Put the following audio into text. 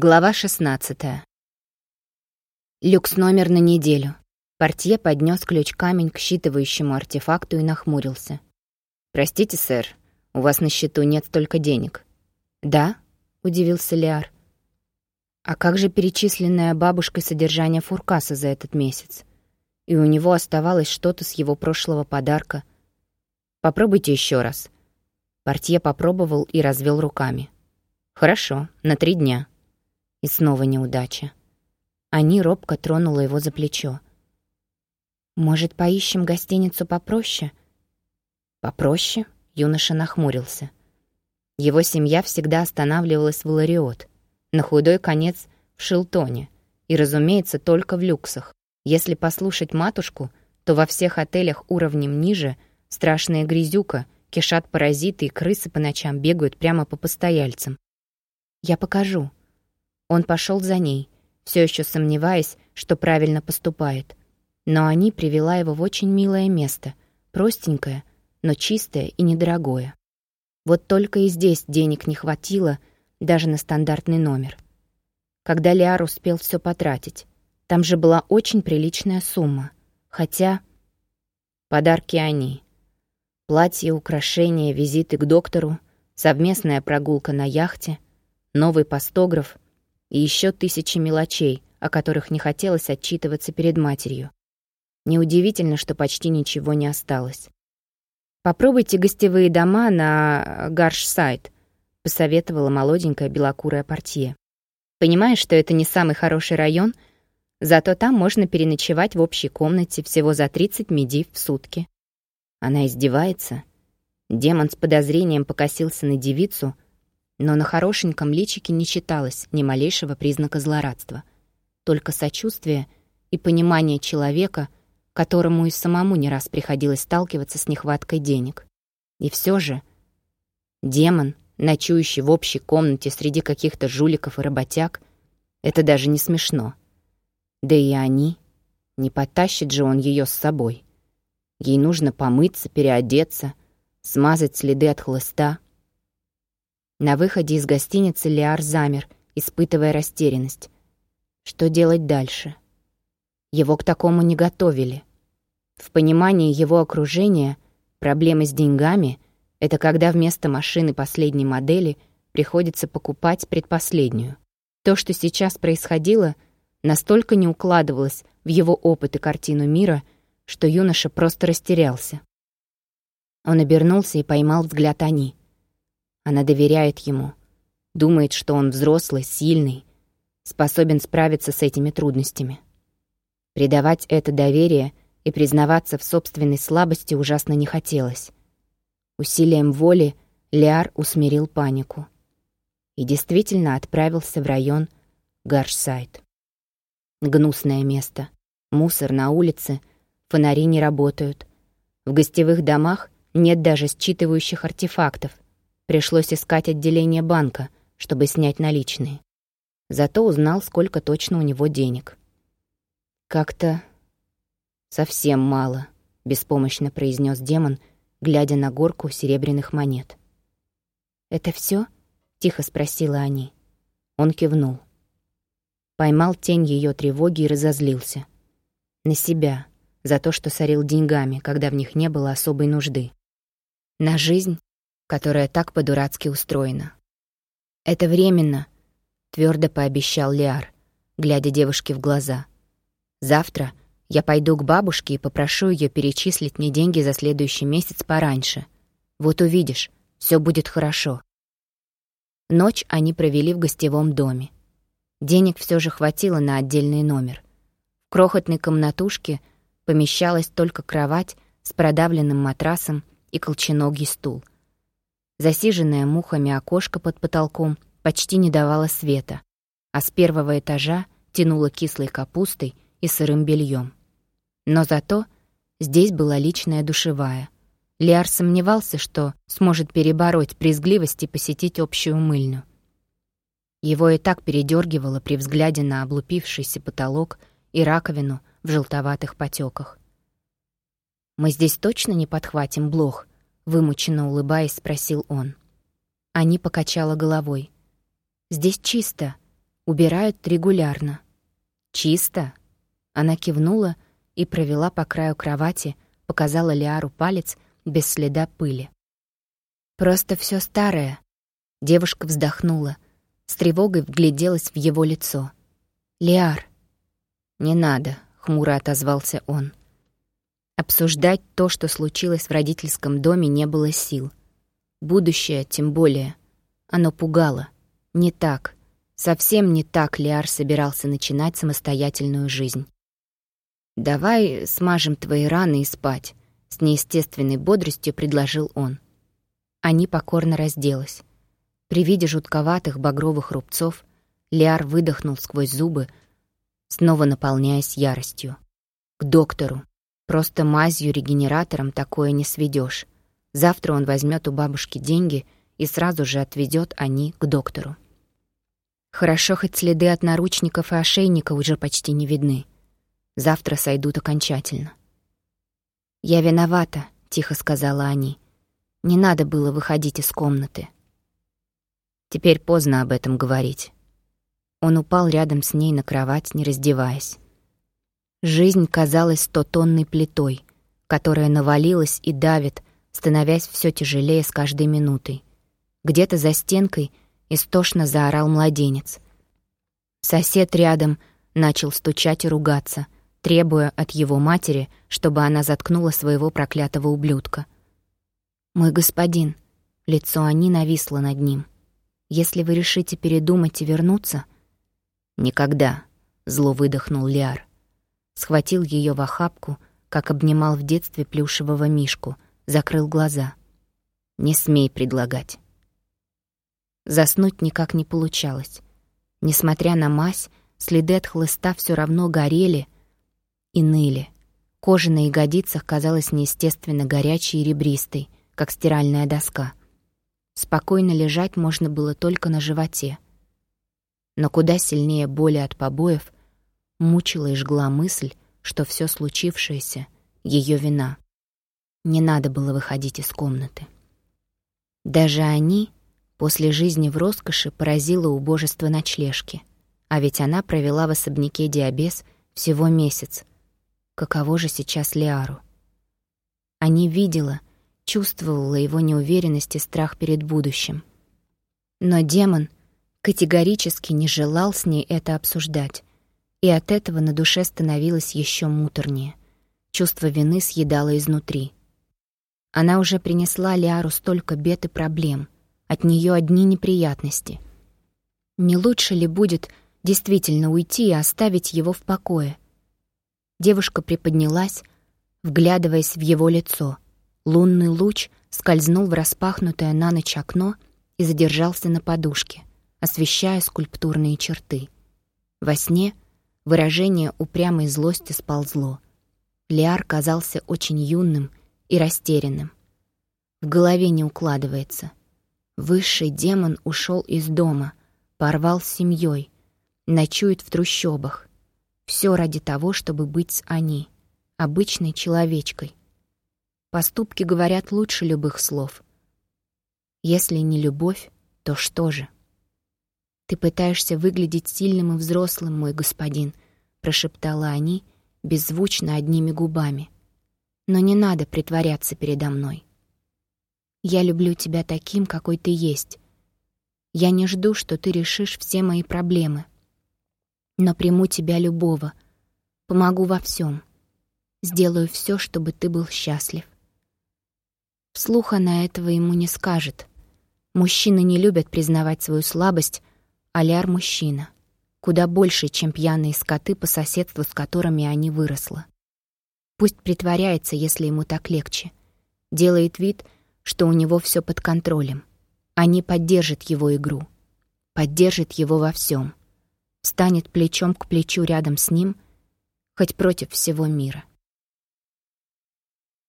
Глава 16. Люкс номер на неделю. Портье поднес ключ-камень к считывающему артефакту и нахмурился. «Простите, сэр, у вас на счету нет столько денег». «Да?» — удивился Лиар. «А как же перечисленное бабушкой содержание фуркаса за этот месяц? И у него оставалось что-то с его прошлого подарка. Попробуйте еще раз». Портье попробовал и развел руками. «Хорошо, на три дня». И снова неудача. Ани робко тронула его за плечо. «Может, поищем гостиницу попроще?» «Попроще?» — юноша нахмурился. Его семья всегда останавливалась в Лариот, на худой конец в Шилтоне, и, разумеется, только в люксах. Если послушать матушку, то во всех отелях уровнем ниже страшная грязюка, кишат паразиты и крысы по ночам бегают прямо по постояльцам. «Я покажу», он пошел за ней, все еще сомневаясь, что правильно поступает. Но они привела его в очень милое место, простенькое, но чистое и недорогое. Вот только и здесь денег не хватило даже на стандартный номер. Когда Лиар успел все потратить, там же была очень приличная сумма. Хотя... Подарки они. Платье, украшения, визиты к доктору, совместная прогулка на яхте, новый постограф — и еще тысячи мелочей, о которых не хотелось отчитываться перед матерью. Неудивительно, что почти ничего не осталось. «Попробуйте гостевые дома на Гарш-сайт», — посоветовала молоденькая белокурая портье. «Понимаешь, что это не самый хороший район, зато там можно переночевать в общей комнате всего за 30 медив в сутки». Она издевается. Демон с подозрением покосился на девицу — но на хорошеньком личике не читалось ни малейшего признака злорадства, только сочувствие и понимание человека, которому и самому не раз приходилось сталкиваться с нехваткой денег. И все же демон, ночующий в общей комнате среди каких-то жуликов и работяг, это даже не смешно. Да и они, не потащит же он ее с собой. Ей нужно помыться, переодеться, смазать следы от хлыста — на выходе из гостиницы Лиар замер, испытывая растерянность. Что делать дальше? Его к такому не готовили. В понимании его окружения проблемы с деньгами — это когда вместо машины последней модели приходится покупать предпоследнюю. То, что сейчас происходило, настолько не укладывалось в его опыт и картину мира, что юноша просто растерялся. Он обернулся и поймал взгляд Ани. Она доверяет ему, думает, что он взрослый, сильный, способен справиться с этими трудностями. Предавать это доверие и признаваться в собственной слабости ужасно не хотелось. Усилием воли Лиар усмирил панику и действительно отправился в район Гаршсайд. Гнусное место. Мусор на улице, фонари не работают. В гостевых домах нет даже считывающих артефактов — Пришлось искать отделение банка, чтобы снять наличные. Зато узнал, сколько точно у него денег. «Как-то совсем мало», — беспомощно произнес демон, глядя на горку серебряных монет. «Это все? тихо спросила они. Он кивнул. Поймал тень ее тревоги и разозлился. На себя, за то, что сорил деньгами, когда в них не было особой нужды. На жизнь, которая так по-дурацки устроена. «Это временно», — твердо пообещал Лиар, глядя девушке в глаза. «Завтра я пойду к бабушке и попрошу ее перечислить мне деньги за следующий месяц пораньше. Вот увидишь, все будет хорошо». Ночь они провели в гостевом доме. Денег все же хватило на отдельный номер. В крохотной комнатушке помещалась только кровать с продавленным матрасом и колченогий стул — Засиженное мухами окошко под потолком почти не давало света, а с первого этажа тянуло кислой капустой и сырым бельем. Но зато здесь была личная душевая. Лиар сомневался, что сможет перебороть брезгливость и посетить общую мыльню. Его и так передергивало при взгляде на облупившийся потолок и раковину в желтоватых потеках. «Мы здесь точно не подхватим блох?» Вымученно улыбаясь, спросил он. Они покачала головой. «Здесь чисто. Убирают регулярно. Чисто? Она кивнула и провела по краю кровати, показала Лиару палец без следа пыли. «Просто все старое». Девушка вздохнула, с тревогой вгляделась в его лицо. «Лиар». «Не надо», — хмуро отозвался он. Обсуждать то, что случилось в родительском доме, не было сил. Будущее, тем более. Оно пугало. Не так. Совсем не так Лиар собирался начинать самостоятельную жизнь. «Давай смажем твои раны и спать», — с неестественной бодростью предложил он. Они покорно разделась. При виде жутковатых багровых рубцов Лиар выдохнул сквозь зубы, снова наполняясь яростью. «К доктору. Просто мазью-регенератором такое не сведешь. Завтра он возьмет у бабушки деньги и сразу же отведет они к доктору. Хорошо, хоть следы от наручников и ошейника уже почти не видны. Завтра сойдут окончательно. «Я виновата», — тихо сказала они. «Не надо было выходить из комнаты». Теперь поздно об этом говорить. Он упал рядом с ней на кровать, не раздеваясь. Жизнь казалась стотонной плитой, которая навалилась и давит, становясь все тяжелее с каждой минутой. Где-то за стенкой истошно заорал младенец. Сосед рядом начал стучать и ругаться, требуя от его матери, чтобы она заткнула своего проклятого ублюдка. «Мой господин», — лицо Ани нависло над ним, — «если вы решите передумать и вернуться...» «Никогда», — зло выдохнул Лиар схватил ее в охапку, как обнимал в детстве плюшевого мишку, закрыл глаза. «Не смей предлагать». Заснуть никак не получалось. Несмотря на мазь, следы от хлыста все равно горели и ныли. Кожа на ягодицах казалась неестественно горячей и ребристой, как стиральная доска. Спокойно лежать можно было только на животе. Но куда сильнее боли от побоев мучила и жгла мысль, что все случившееся — ее вина. Не надо было выходить из комнаты. Даже они после жизни в роскоши поразило убожество ночлежки, а ведь она провела в особняке Диабес всего месяц. Каково же сейчас Лиару? Они видела, чувствовала его неуверенность и страх перед будущим. Но демон категорически не желал с ней это обсуждать и от этого на душе становилось еще муторнее. Чувство вины съедало изнутри. Она уже принесла Лиару столько бед и проблем. От нее одни неприятности. Не лучше ли будет действительно уйти и оставить его в покое? Девушка приподнялась, вглядываясь в его лицо. Лунный луч скользнул в распахнутое на ночь окно и задержался на подушке, освещая скульптурные черты. Во сне — Выражение упрямой злости сползло. Лиар казался очень юным и растерянным. В голове не укладывается. Высший демон ушел из дома, порвал с семьей, ночует в трущобах. Все ради того, чтобы быть с Ани, обычной человечкой. Поступки говорят лучше любых слов. Если не любовь, то что же? «Ты пытаешься выглядеть сильным и взрослым, мой господин», — прошептала они, беззвучно одними губами. «Но не надо притворяться передо мной. Я люблю тебя таким, какой ты есть. Я не жду, что ты решишь все мои проблемы. Но приму тебя любого, помогу во всем, сделаю все, чтобы ты был счастлив». Вслух она этого ему не скажет. Мужчины не любят признавать свою слабость, Аляр — мужчина. Куда больше, чем пьяные скоты по соседству, с которыми они выросла. Пусть притворяется, если ему так легче. Делает вид, что у него все под контролем. Они поддержат его игру. Поддержит его во всем. Станет плечом к плечу рядом с ним, хоть против всего мира.